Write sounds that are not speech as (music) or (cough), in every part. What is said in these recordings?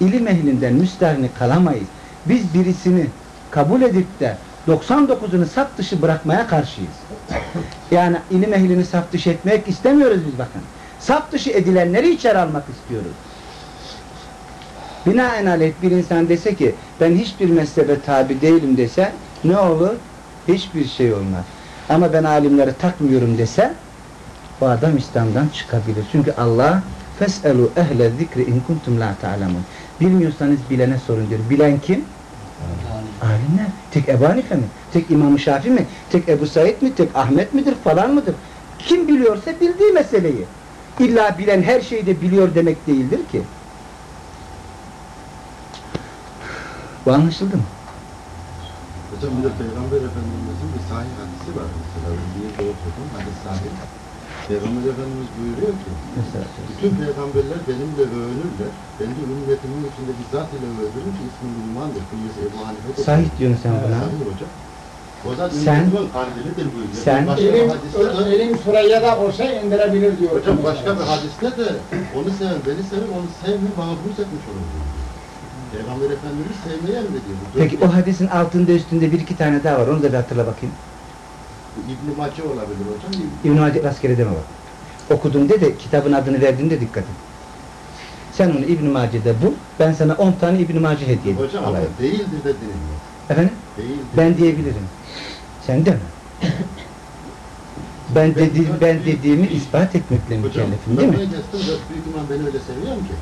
ilim ehlinden müstahni kalamayız. Biz birisini kabul edip de 99'unu saf dışı bırakmaya karşıyız. Yani ilim ehlini saf dışı etmek istemiyoruz biz bakın. Saf dışı edilenleri içeri almak istiyoruz. Binaenaleyh bir insan dese ki ben hiçbir mezhebe tabi değilim dese ne olur? Hiçbir şey olmaz. Ama ben alimleri takmıyorum dese o adam İslam'dan çıkabilir. Çünkü Allah feselu ehle zikri in kuntum la ta'lemun. Bilmiyorsanız bilene sorun diyor. Bilen kim? Alimler. Tek Ebu Hanife mi? Tek İmam-ı Şafi mi? Tek Ebu Said mi? Tek Ahmet midir? Falan mıdır? Kim biliyorsa bildiği meseleyi. İlla bilen her şeyi de biliyor demek değildir ki. Bu anlaşıldı mı? Hocam bir de Peygamber Efendimizin bir sahih hadisi var mesela. Bir okudum, hadis sahih. Peygamber Efendimiz buyuruyor ki, Mesela. bütün peygamberler benimle övünürler. Ben de ümmetimin içinde bir zat ile övünürüm ki ismi Numan'dır. Kunyesi Ebu Hanife'dir. Sahih diyorsun sen buna. Sahih hocam. O da Sen- kandilidir buyuruyor. Sen- Başka bir Elim, hadiste de, elim Süreyya'da olsa indirebilir diyor. hocam başka bir hadiste de onu seven beni sever, onu sevme bana buğz etmiş olur diyor. Peygamber Efendimiz sevmeyi emrediyor. Peki o hadisin altında üstünde bir iki tane daha var. Onu da bir hatırla bakayım. İbn-i Mace olabilir hocam. İbn-i Hacı rastgele deme bak. Okudum de kitabın adını verdiğinde dikkat et. Sen onu İbn-i Mace'de bul. Ben sana 10 tane İbn-i Mace hediye Hocam ama alayım. değildir de denilmez. Efendim? Değildir. Ben diyebilirim. Sen de mi? Ben, dedi, ben dediğimi ispat etmekle Hocam, mükellefim değil mi? ben da büyük imam beni öyle seviyorum ki.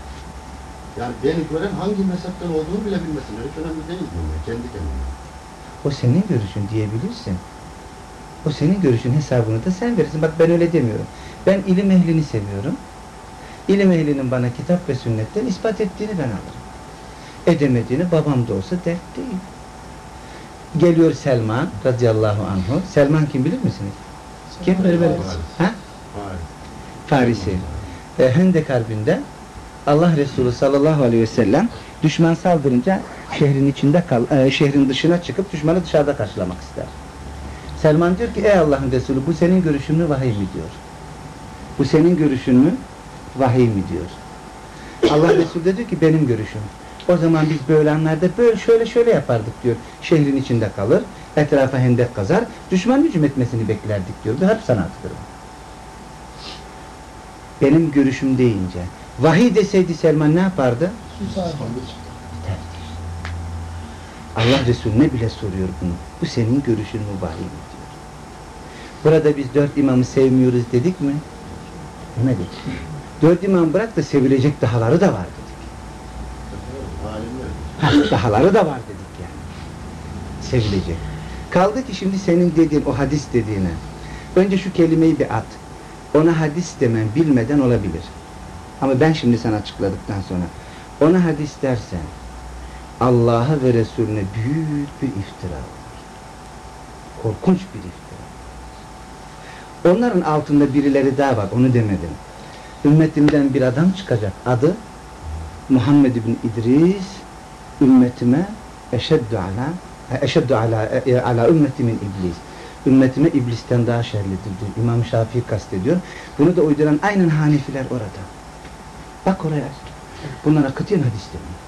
Yani beni gören hangi mezhepten olduğunu bile bilmesinler. Hiç önemli değil ben, kendi kendime. O senin görüşün diyebilirsin. O senin görüşün hesabını da sen verirsin. Bak ben öyle demiyorum. Ben ilim ehlini seviyorum. İlim ehlinin bana kitap ve sünnetten ispat ettiğini ben alırım. Edemediğini babam da olsa dert değil. Geliyor Selman radıyallahu anhu. Selman kim bilir misiniz? Kim? Böyle. Ha? Farisi. E, Hendek Harbi'nde Allah Resulü sallallahu aleyhi ve sellem düşman saldırınca şehrin içinde kal, e, şehrin dışına çıkıp düşmanı dışarıda karşılamak ister. Selman diyor ki ey Allah'ın Resulü bu senin görüşün mü vahiy mi diyor. Bu senin görüşün mü vahiy mi diyor. Allah (coughs) Resulü de diyor ki benim görüşüm. O zaman biz böyle anlarda böyle şöyle şöyle yapardık diyor. Şehrin içinde kalır, etrafa hendek kazar, düşman hücum etmesini beklerdik diyor. Bir harp sanatıdır bu benim görüşüm deyince. Vahiy deseydi Selman ne yapardı? Allah Resulüne bile soruyor bunu. Bu senin görüşün mü vahiy mi. Burada biz dört imamı sevmiyoruz dedik mi? Demedik. Dört imam bırak da sevilecek dahaları da var dedik. Ha, dahaları da var dedik yani. Sevilecek. Kaldı ki şimdi senin dediğin o hadis dediğine. Önce şu kelimeyi bir at. Ona hadis demen bilmeden olabilir. Ama ben şimdi sana açıkladıktan sonra ona hadis dersen Allah'a ve Resulüne büyük bir iftira olur. Korkunç bir iftira. Onların altında birileri daha var, onu demedim. Ümmetimden bir adam çıkacak. Adı Muhammed bin İdris ümmetime eşeddu ala eşeddu ala, e, ala ümmetimin iblis. Ümmetime iblisten daha şerlidir diyor. İmam Şafii kastediyor. Bunu da uyduran aynen Hanefiler orada. Bak oraya. Bunlara katiyen hadis demiyor.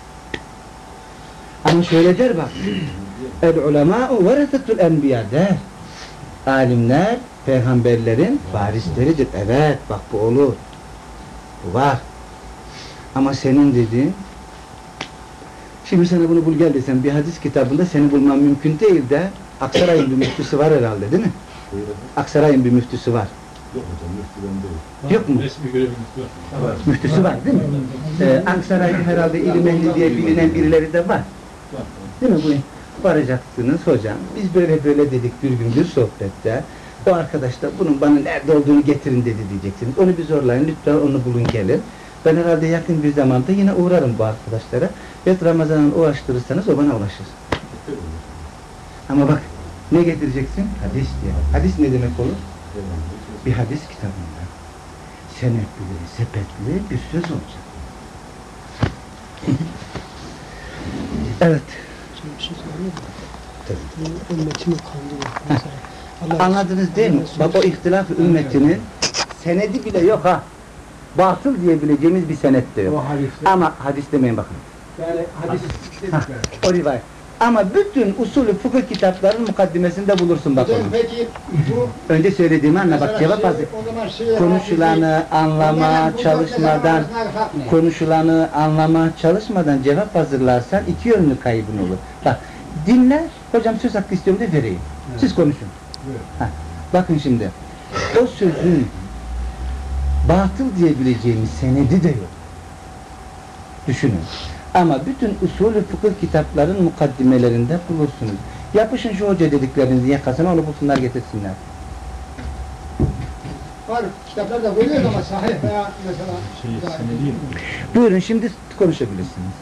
Ama şöyle der bak. El ulemâ'u veresetul enbiya der. Alimler peygamberlerin varisleridir. Evet bak bu olur. Bu var. Ama senin dediğin Şimdi sana bunu bul gel desem bir hadis kitabında seni bulman mümkün değil de Aksaray'ın bir müftüsü var herhalde değil mi? Aksaray'ın bir müftüsü var. Yok hocam müftüden değil. Yok mu? Resmi görevimiz var. Müftüsü var değil mi? Ee, Aksaray'ın herhalde ilim ehli diye bilinen birileri de var. Değil mi? Bu varacaksınız hocam. Biz böyle böyle dedik bir gün bir sohbette. O arkadaş da bunun bana nerede olduğunu getirin dedi diyeceksiniz. Onu bir zorlayın lütfen onu bulun gelin. Ben herhalde yakın bir zamanda yine uğrarım bu arkadaşlara. Ve Ramazan'ın ulaştırırsanız o bana ulaşır. Ama bak ne getireceksin? Hadis diye. Hadis ne demek olur? Bir hadis kitabında. Senetli, sepetli bir söz olacak. evet. Bir şey söyleyeyim mi? Tabii. Ümmetimi kandırıyor. Allah Anladınız değil mi? Bak o ihtilaf ümmetinin senedi bile yok ha. Batıl diyebileceğimiz bir senet de yok. O hadiste. Ama hadis demeyin bakın. Yani hadis o rivayet. Ama bütün usulü fıkıh kitapların mukaddimesinde bulursun bak onu. peki bu Önce söylediğimi anla bak cevap şey, hazır. o zaman şey Konuşulanı anlama çalışmadan, konuşulanı anlama çalışmadan cevap hazırlarsan iki yönlü kaybın olur. Bak dinle, hocam söz hakkı istiyorum de vereyim. Siz konuşun. Ha, bakın şimdi, o sözün batıl diyebileceğimiz senedi de yok. Düşünün. Ama bütün usulü fıkıh kitapların mukaddimelerinde bulursunuz. Yapışın şu hoca dediklerinizi yakasına onu bulsunlar getirsinler. Var kitaplarda koyuyoruz ama sahih veya mesela Şey, senedi Buyurun şimdi konuşabilirsiniz.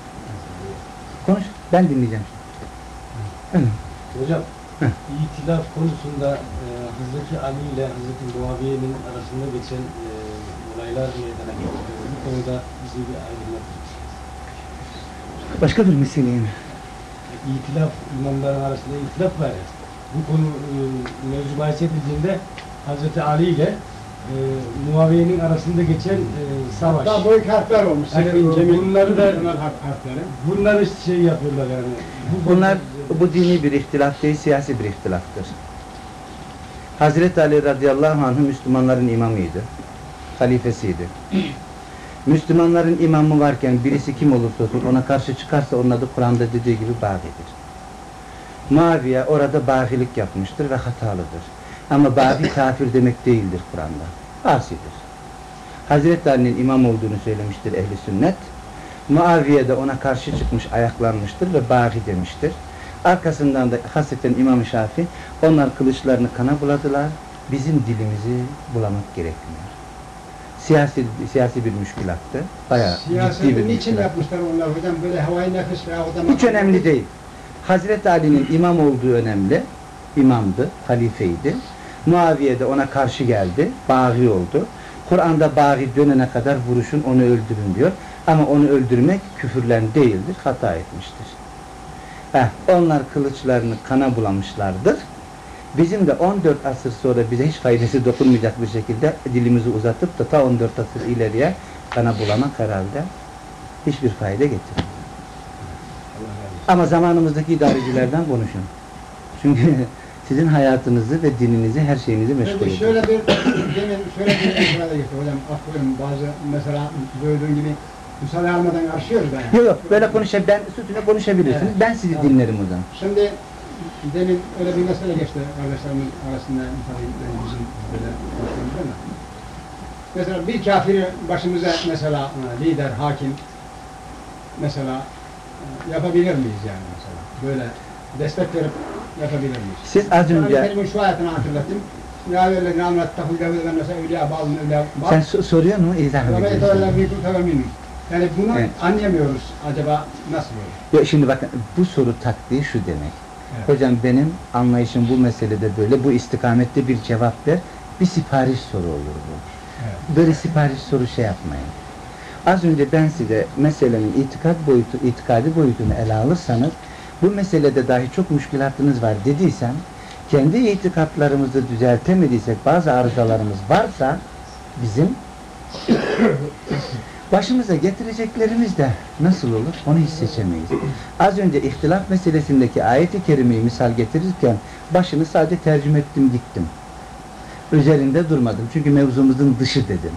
Konuş, ben dinleyeceğim. Evet. Hocam. İtilaf konusunda e, Hazreti Ali ile Hazreti Muaviye'nin arasında geçen e, olaylar meydana getiriyor. Bu konuda bize bir aydınlat. Başka bir meseleyim. İtilaf, imamların arasında itilaf var ya. Bu konu e, mevzu bahis edildiğinde Hazreti Ali ile e, Muaviye'nin arasında geçen e, savaş. Hatta büyük harfler olmuş. Yani Senin Cemil bunları da- harfleri. Bunlar şey yapıyorlar yani. Bu Bunlar bu dini bir ihtilaf değil, siyasi bir ihtilaftır. Hazreti Ali radıyallahu anh Müslümanların imamıydı. Halifesiydi. Müslümanların imamı varken birisi kim olursa olsun ona karşı çıkarsa onun adı Kur'an'da dediği gibi bağidir. Muaviye orada bağilik yapmıştır ve hatalıdır. Ama baği kafir demek değildir Kur'an'da. Asidir. Hazreti Ali'nin imam olduğunu söylemiştir ehli sünnet. Muaviye de ona karşı çıkmış, ayaklanmıştır ve baği demiştir. Arkasından da hasreten İmam Şafi, onlar kılıçlarını kana buladılar, bizim dilimizi bulamak gerekmiyor. Siyasi, siyasi bir müşkülattı, bayağı ciddi bir niçin yapmışlar onlar hocam böyle havai nefis veya Hiç önemli değil. Hazreti Ali'nin imam olduğu önemli, imamdı, halifeydi. Muaviye de ona karşı geldi, bağ oldu. Kur'an'da bağı dönene kadar vuruşun onu öldürün diyor. Ama onu öldürmek küfürlen değildir, hata etmiştir. Heh, onlar kılıçlarını kana bulamışlardır. Bizim de 14 asır sonra bize hiç faydası dokunmayacak bir şekilde dilimizi uzatıp da ta 14 asır ileriye kana bulamak herhalde hiçbir fayda getirmez. Ama zamanımızdaki idarecilerden konuşun. Çünkü sizin hayatınızı ve dininizi, her şeyinizi meşgul ediyor. şöyle bir, demin şöyle bir ifade gitti hocam, aferin bazı mesela gördüğün gibi müsaade almadan aşıyoruz ben. Yok yok, böyle konuşa, ben sütüne konuşabilirsiniz. Evet. Ben sizi Tamam. dinlerim o zaman. Şimdi demin öyle bir mesele geçti kardeşlerimiz arasında tabii yani bizim böyle konuştuğumuzda da. Mesela bir kafiri başımıza mesela e, lider, hakim mesela e, yapabilir miyiz yani mesela? Böyle destek verip yapabilir miyiz? Siz az önce, kelimenin şu ayetini hatırlattım. Ya sen so- soruyor mu? İzah ediyorsun? Yani bunu Evet. anlayamıyoruz acaba nasıl olur? Yok, şimdi bakın, bu soru taktiği şu demek. Evet. Hocam benim anlayışım bu meselede böyle, bu istikamette bir cevap ver, bir sipariş soru olur bu. Evet. Böyle sipariş soru şey yapmayın. Az önce ben size meselenin itikat boyutu, itikadi boyutunu ele alırsanız, bu meselede dahi çok müşkülatınız var dediysem, kendi itikatlarımızı düzeltemediysek, bazı arızalarımız varsa, bizim (coughs) başımıza getireceklerimiz de nasıl olur onu hiç seçemeyiz. Az önce ihtilaf meselesindeki ayeti kerimeyi misal getirirken başını sadece tercüme ettim gittim. Üzerinde durmadım çünkü mevzumuzun dışı dedim.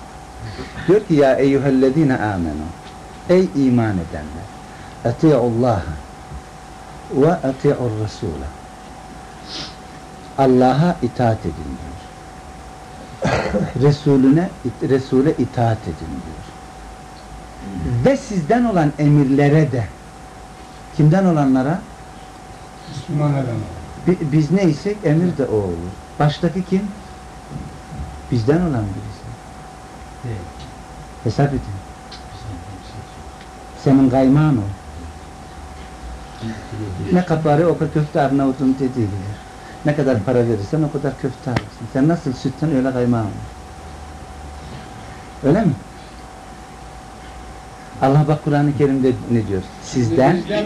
Diyor ki ya eyyühellezine amenu Ey iman edenler Eti'ullaha ve eti'ur Resul'a Allah'a itaat edin diyor. (coughs) Resulüne, Resul'e itaat edin diyor. Ve sizden olan emirlere de kimden olanlara? Müslüman adam. Bi- Biz neysek emir de o olur. Baştaki kim? Bizden olan birisi. Değil. Hesap edin. Senin kaymağın o. Ne kaparı o kadar köfte Arnavut'un dediği gibi. Ne kadar para verirsen o kadar köfte alırsın. Sen nasıl sütten öyle kaymağın var. Öyle mi? Allah bak Kur'an-ı Kerim'de ne diyor? Sizden Bizden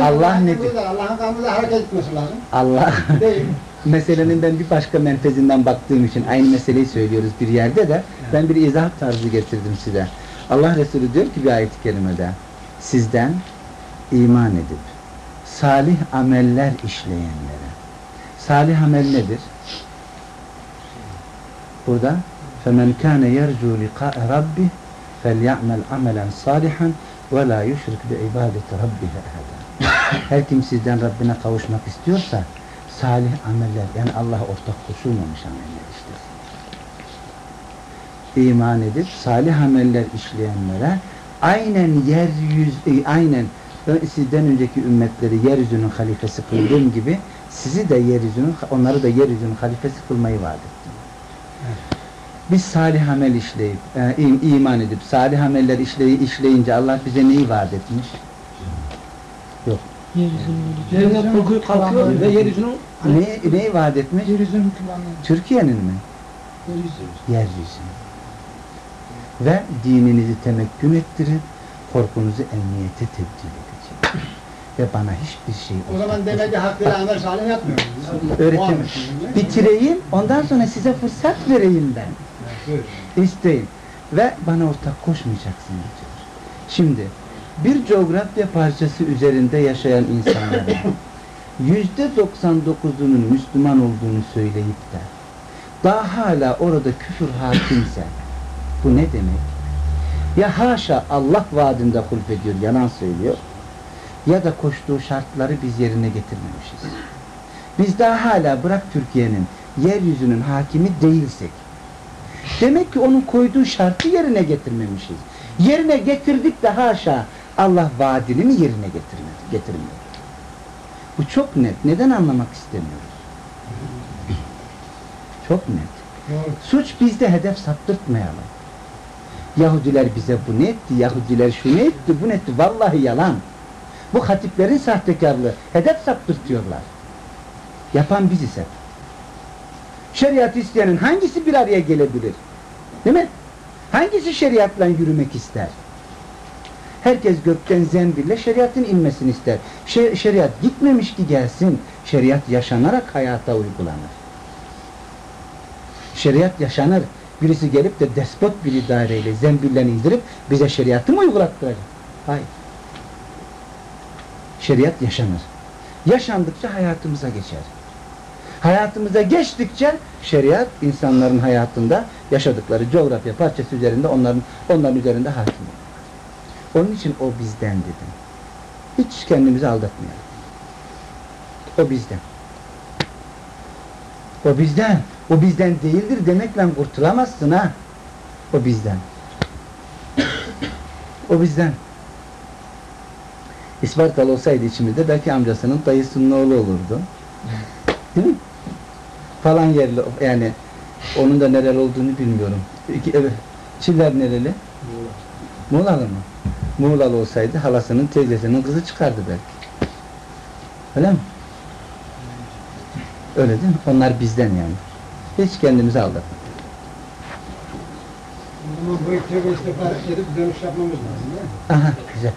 Allah ne diyor? Allah'ın kanunuyla hareket etmesi lazım. Allah (laughs) meselenin ben bir başka menfezinden baktığım için aynı meseleyi söylüyoruz bir yerde de ben bir izah tarzı getirdim size. Allah Resulü diyor ki bir ayet-i kerimede sizden iman edip salih ameller işleyenlere. Salih amel nedir? Burada فَمَنْ كَانَ يَرْجُوا لِقَاءَ رَبِّهِ فَلْيَعْمَلْ عَمَلًا صَالِحًا وَلَا يُشْرِكْ بِعِبَادَةِ رَبِّهِ أَحَدًا Her kim sizden Rabbine kavuşmak istiyorsa salih ameller yani Allah ortak koşulmamış ameller işlesin. İman edip salih ameller işleyenlere aynen yeryüz e, aynen ö- sizden önceki ümmetleri yeryüzünün halifesi kıldığım gibi sizi de yeryüzünün onları da yeryüzünün halifesi kılmayı vaat ettim. Biz salih amel işleyip, e, im- iman edip, salih ameller işley, işleyince Allah bize neyi vaat etmiş? Yeryüzünün Cennet kokuyu kalkıyor ve yeryüzünün Ne, neyi vaat etmiş? Yeryüzünün. Türkiye'nin mi? Yeryüzü. Yeryüzü. Ve dininizi temekkün ettirip, korkunuzu emniyete tebdil edecek. Ve bana hiçbir şey o zaman demek ki hakkıyla amel salih yapmıyor. Öğretim. Bitireyim, ondan sonra size fırsat vereyim ben. İsteyin. Ve bana ortak koşmayacaksınız diyor. Şimdi bir coğrafya parçası üzerinde yaşayan insanların (coughs) yüzde 99'unun Müslüman olduğunu söyleyip de daha hala orada küfür hakimse bu ne demek? Ya haşa Allah vaadinde hulfediyor, yalan söylüyor ya da koştuğu şartları biz yerine getirmemişiz. Biz daha hala bırak Türkiye'nin yeryüzünün hakimi değilsek Demek ki onun koyduğu şartı yerine getirmemişiz. Yerine getirdik de haşa Allah vaadini mi yerine getirmedi, getirmiyor. Bu çok net. Neden anlamak istemiyoruz? Çok net. Suç bizde hedef saptırtmayalım. Yahudiler bize bu ne etti, Yahudiler şu ne etti, bu ne etti. Vallahi yalan. Bu hatiplerin sahtekarlığı. Hedef saptırtıyorlar. Yapan biziz hep. Şeriat isteyenin hangisi bir araya gelebilir? Değil mi? Hangisi şeriatla yürümek ister? Herkes gökten zembille şeriatın inmesini ister. Şe- şeriat gitmemiş ki gelsin. Şeriat yaşanarak hayata uygulanır. Şeriat yaşanır. Birisi gelip de despot bir idareyle zembillen indirip bize şeriatı mı uygulattıracak? Hayır. Şeriat yaşanır. Yaşandıkça hayatımıza geçer. Hayatımıza geçtikçe şeriat insanların hayatında yaşadıkları coğrafya parçası üzerinde onların onların üzerinde hakim olur. Onun için o bizden dedim. Hiç kendimizi aldatmayalım. O bizden. O bizden. O bizden değildir demekle kurtulamazsın ha. O bizden. O bizden. İspartalı olsaydı içimizde belki amcasının dayısının oğlu olurdu. Değil mi? Falan yerli yani onun da nereli olduğunu bilmiyorum. İki, evet. Çiller nereli? Muğlalı mı? Muğlalı olsaydı halasının teyzesinin kızı çıkardı belki. Öyle mi? Öyle değil mi? Onlar bizden yani. Hiç kendimizi aldatma. O zaman bu tövbe istiğfar edip dönüş yapmamız lazım değil mi? Aha güzel.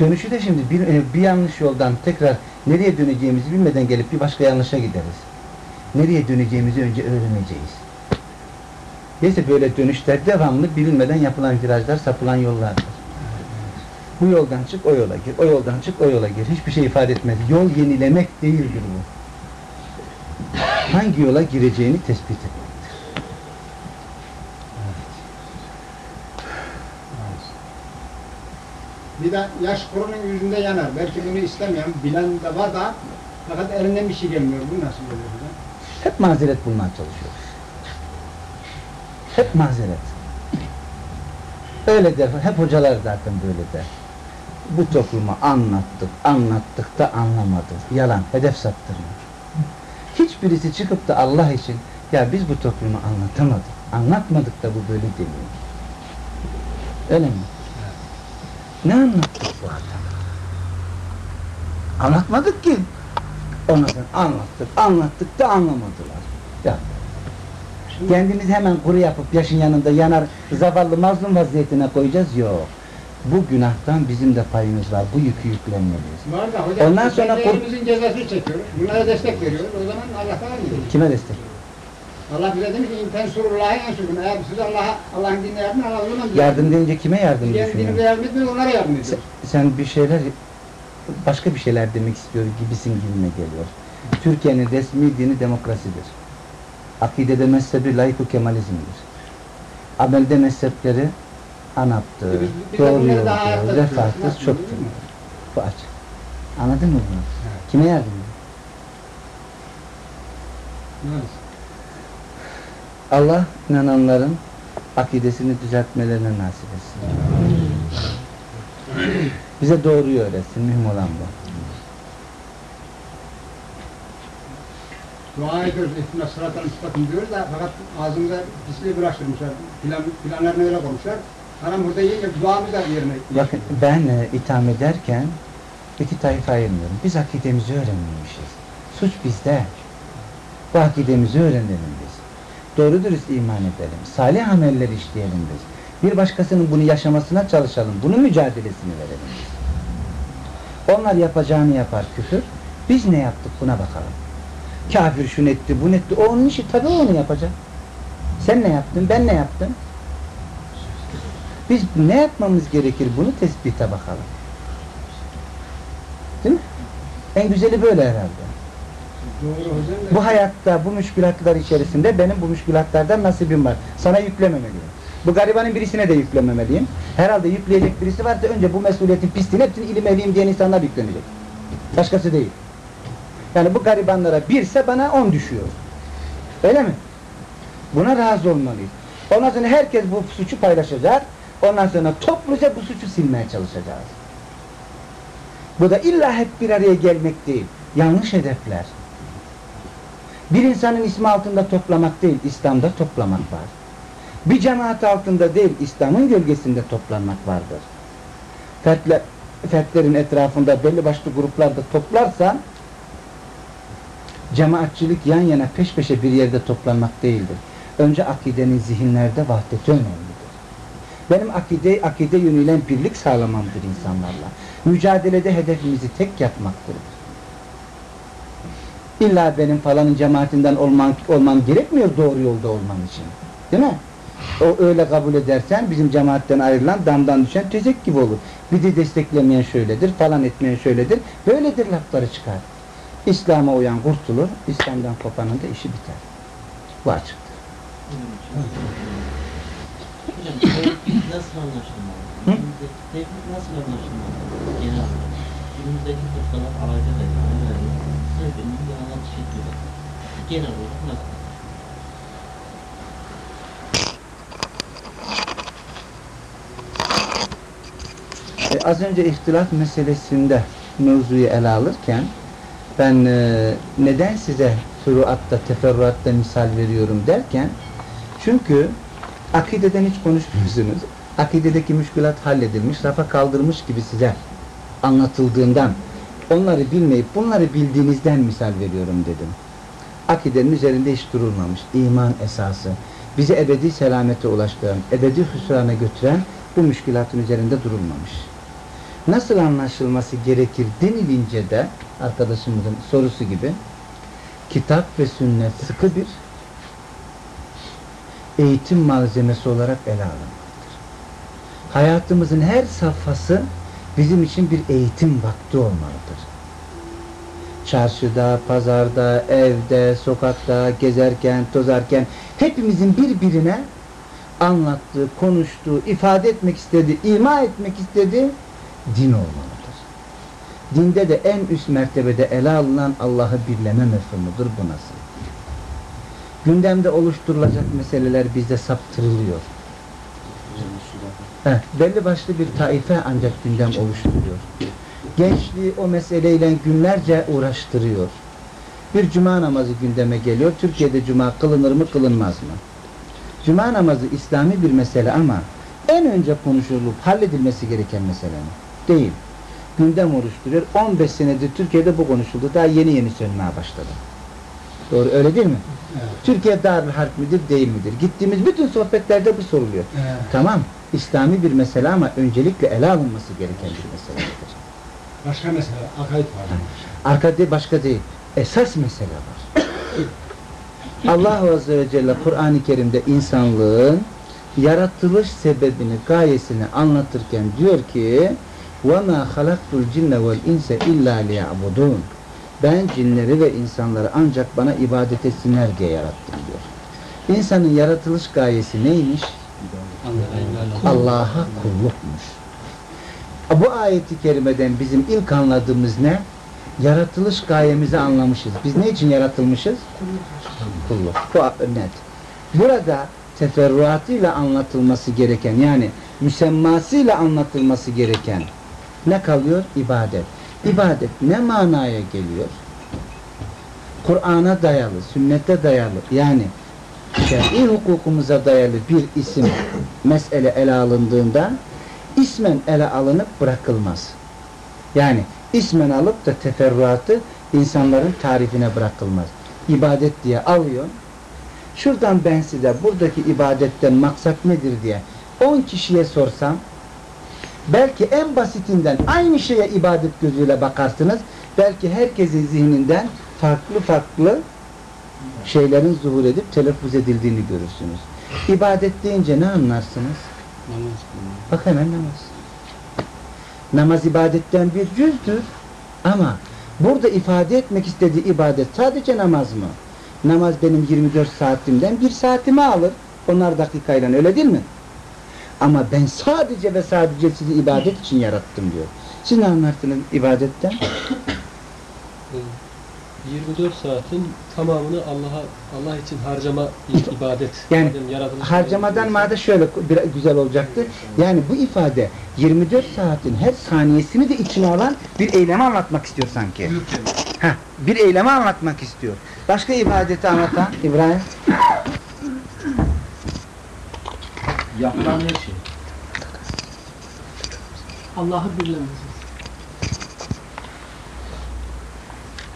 Dönüşü de şimdi bir, e, bir yanlış yoldan tekrar nereye döneceğimizi bilmeden gelip bir başka yanlışa gideriz. Nereye döneceğimizi önce öğreneceğiz. Neyse böyle dönüşler devamlı bilinmeden yapılan virajlar, sapılan yollardır. Bu yoldan çık o yola gir, o yoldan çık o yola gir. Hiçbir şey ifade etmez. Yol yenilemek değildir bu. Hangi yola gireceğini tespit etmektir. Bir de yaş kurunun yüzünde yanar. Belki bunu istemeyen, bilen de var da fakat elinden bir şey gelmiyor. Bu nasıl oluyor bize? Hep mazeret bulmaya çalışıyoruz. Hep mazeret. Öyle der, hep hocalar zaten böyle der. Bu toplumu anlattık, anlattık da anlamadı. Yalan, hedef saptırma. Hiçbirisi çıkıp da Allah için, ya biz bu toplumu anlatamadık, anlatmadık da bu böyle demiyor. Öyle mi? Ne anlattık bu adama? Anlatmadık ki. Ondan anlattık, anlattık da anlamadılar. Ya. Kendimizi hemen kuru yapıp yaşın yanında yanar, zavallı mazlum vaziyetine koyacağız. Yok. Bu günahtan bizim de payımız var. Bu yükü yüklenmeliyiz. Ondan sonra elimizin cezasını çekiyoruz. Bunlara destek veriyoruz. O zaman Allah'tan almıyoruz. Kime destek? Allah bize demiş ki inten surullahi ensurun. Eğer siz Allah'a Allah'ın dinine yardım Allah o zaman bize Yardım deyince kime yardım Diğer dinimize düşünüyorsun? yardım etmiyor, onlara yardım ediyoruz. Sen, sen bir şeyler başka bir şeyler demek istiyor gibisin gibime geliyor. Türkiye'nin resmi dini demokrasidir. Akidede mezhebi layık kemalizmdir. Amelde mezhepleri ANAP'tır, E biz- doğru yoldur, refahtır, çoktur. Bu aç. Anladın mı bunu? Evet. Kime yardım ediyor? Maalesef. Allah inananların akidesini düzeltmelerine nasip etsin. Bize doğruyu öğretsin. Mühim olan bu. Dua ediyoruz, ihtina sıradan müstakim diyoruz da fakat ağzımıza pisliği bulaştırmışlar. Plan, planlarını öyle koymuşlar. Haram burada yiyince duamız da yerine Bakın ben e, itham ederken iki tayfa ayırmıyorum. Biz akidemizi öğrenmemişiz. Suç bizde. Bu akidemizi öğrenelim biz. Doğru dürüst iman edelim. Salih ameller işleyelim biz. Bir başkasının bunu yaşamasına çalışalım. Bunun mücadelesini verelim. Onlar yapacağını yapar küfür. Biz ne yaptık buna bakalım. Kafir şunu etti, bunu etti. O onun işi tabii onu yapacak. Sen ne yaptın, ben ne yaptım? Biz ne yapmamız gerekir bunu tespite bakalım. Değil mi? En güzeli böyle herhalde. Bu hayatta bu müşkülatlar içerisinde benim bu müşkülatlardan nasibim var. Sana yüklememeliyim. Bu garibanın birisine de yüklememeliyim. Herhalde yükleyecek birisi varsa önce bu mesuliyetin pisliğini hepsini ilim ehliyim diyen insanlar yüklenecek. Başkası değil. Yani bu garibanlara birse bana on düşüyor. Öyle mi? Buna razı olmalıyız. Ondan sonra herkes bu suçu paylaşacak. Ondan sonra topluca bu suçu silmeye çalışacağız. Bu da illa hep bir araya gelmek değil. Yanlış hedefler. Bir insanın ismi altında toplamak değil, İslam'da toplamak var. Bir cemaat altında değil, İslam'ın gölgesinde toplanmak vardır. Fertler, fertlerin etrafında belli başlı gruplarda toplarsan cemaatçilik yan yana peş peşe bir yerde toplanmak değildir. Önce akidenin zihinlerde vahdeti önemlidir. Benim akide, akide yönüyle birlik sağlamamdır insanlarla. Mücadelede hedefimizi tek yapmaktır. İlla benim falanın cemaatinden olman, olmam gerekmiyor doğru yolda olman için. Değil mi? O öyle kabul edersen bizim cemaatten ayrılan damdan düşen tezek gibi olur. Bizi desteklemeyen şöyledir, falan etmeyen şöyledir. Böyledir lafları çıkar. İslam'a uyan kurtulur, İslam'dan kopanın da işi biter. Bu açıktır. Hocam nasıl anlaşılmalı? Tevhid nasıl anlaşılmalı? Genel. Günümüzdeki fırkalar aile ve aile ve her birinin bir anlatış ediyorlar. Genel olarak nasıl? E, az önce ihtilaf meselesinde mevzuyu ele alırken ben e, neden size furuatta, teferruatta misal veriyorum derken çünkü akideden hiç konuşmuyorsunuz. Akidedeki müşkülat halledilmiş, rafa kaldırmış gibi size anlatıldığından onları bilmeyip bunları bildiğinizden misal veriyorum dedim. Akidenin üzerinde hiç durulmamış. iman esası. Bizi ebedi selamete ulaştıran, ebedi hüsrana götüren bu müşkülatın üzerinde durulmamış. Nasıl anlaşılması gerekir denilince de arkadaşımızın sorusu gibi kitap ve sünnet sıkı bir eğitim malzemesi olarak ele alınmalıdır. Hayatımızın her safhası bizim için bir eğitim vakti olmalıdır. Çarşıda, pazarda, evde, sokakta, gezerken, tozarken hepimizin birbirine anlattığı, konuştuğu, ifade etmek istediği, ima etmek istediği din olmalıdır. Dinde de en üst mertebede ele alınan Allah'ı birleme mefhumudur bu nasıl? Gündemde oluşturulacak meseleler bizde saptırılıyor. Heh, belli başlı bir taife ancak gündem oluşturuyor. Gençliği o meseleyle günlerce uğraştırıyor. Bir cuma namazı gündeme geliyor. Türkiye'de cuma kılınır mı kılınmaz mı? Cuma namazı İslami bir mesele ama en önce konuşulup halledilmesi gereken mesele mi? Değil. Gündem oluşturuyor. 15 senedir Türkiye'de bu konuşuldu. Daha yeni yeni sönmeye başladı. Doğru öyle değil mi? Evet. Türkiye darül harp midir değil midir? Gittiğimiz bütün sohbetlerde bu soruluyor. Evet. Tamam. İslami bir mesele ama öncelikle ele alınması gereken bir meseledir. Başka mesele, akaid var. Arkada başka değil. Esas mesele var. Allah (coughs) Azze ve Celle Kur'an-ı Kerim'de insanlığın yaratılış sebebini, gayesini anlatırken diyor ki وَمَا خَلَقْتُ الْجِنَّ وَالْاِنْسَ اِلَّا لِيَعْبُدُونَ Ben cinleri ve insanları ancak bana ibadet etsinler diye yarattım diyor. İnsanın yaratılış gayesi neymiş? Allah'a kullukmuş. Bu ayeti kerimeden bizim ilk anladığımız ne? Yaratılış gayemizi anlamışız. Biz ne için yaratılmışız? Kulluk. Bu net. Burada teferruatıyla anlatılması gereken yani müsemmasıyla anlatılması gereken ne kalıyor? İbadet. İbadet ne manaya geliyor? Kur'an'a dayalı, sünnete dayalı yani şer'i hukukumuza dayalı bir isim mesele ele alındığında ismen ele alınıp bırakılmaz. Yani ismen alıp da teferruatı insanların tarifine bırakılmaz. İbadet diye alıyor. Şuradan ben size buradaki ibadetten maksat nedir diye 10 kişiye sorsam belki en basitinden aynı şeye ibadet gözüyle bakarsınız. Belki herkesin zihninden farklı farklı şeylerin zuhur edip telaffuz edildiğini görürsünüz. İbadet deyince ne anlarsınız? Bak hemen namaz. Namaz ibadetten bir cüzdür. Ama burada ifade etmek istediği ibadet sadece namaz mı? Namaz benim 24 saatimden bir saatimi alır. Onlar dakikayla öyle değil mi? Ama ben sadece ve sadece sizi ibadet için yarattım diyor. Siz ne anlarsınız ibadetten? (laughs) 24 saatin tamamını Allah'a Allah için harcama ibadet. (laughs) Yani Harcamadan madde şöyle güzel olacaktı. Yani bu ifade 24 saatin her saniyesini de içine alan bir eylemi anlatmak istiyor sanki. Heh, bir eylemi anlatmak istiyor. Başka ibadeti anlatan (laughs) İbrahim. Yapılan her şey. Allah'ı birlememiz.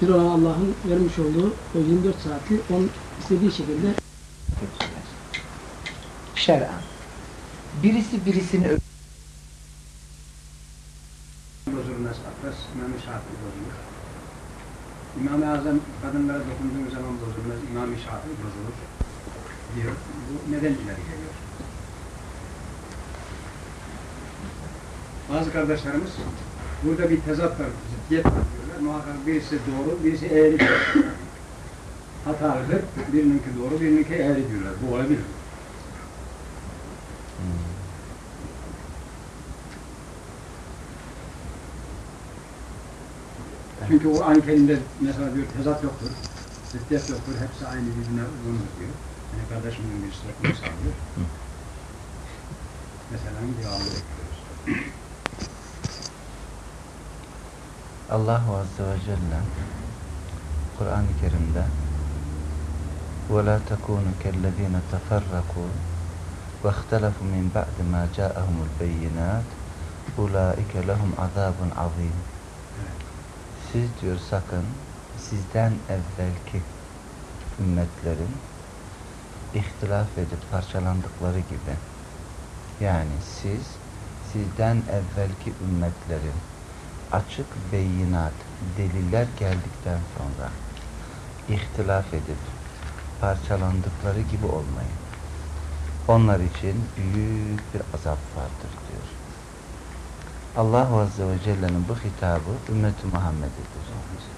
Bir olan Allah'ın vermiş olduğu o 24 saati onun istediği şekilde Şer'an. Birisi birisini ö- bozulmaz. Atlas İmam-ı Şafii bozulur. İmam-ı Azam kadınlara dokunduğu zaman bozulmaz. İmam-ı Şafii bozulur. Diyor. Bu neden ileri geliyor? Bazı kardeşlerimiz burada bir tezat var, ziddiyet var diyorlar. Muhakkak birisi doğru, birisi eğri diyorlar. Hatalıdır. Birininki doğru, birininki eğri diyorlar. Bu olabilir. Çünkü o aynı kelimde mesela diyor tezat yoktur, ziddiyet yoktur, hepsi aynı birbirine uygundur diyor. Yani kardeşimin bir sıra sağlıyor. Mesela devamlı bekliyoruz. Allahu Azze ve Celle Kur'an-ı Kerim'de وَلَا تَكُونُوا كَالَّذ۪ينَ تَفَرَّقُوا وَاخْتَلَفُوا مِنْ بَعْدِ مَا جَاءَهُمُ الْبَيِّنَاتِ اُولَٰئِكَ لَهُمْ عَذَابٌ عَظ۪يمٌ Siz diyor sakın sizden evvelki ümmetlerin ihtilaf edip parçalandıkları gibi yani siz sizden evvelki ümmetlerin açık beyinat, deliller geldikten sonra ihtilaf edip parçalandıkları gibi olmayın. Onlar için büyük bir azap vardır diyor. Allah Azze ve Celle'nin bu hitabı ümmeti Muhammed'edir.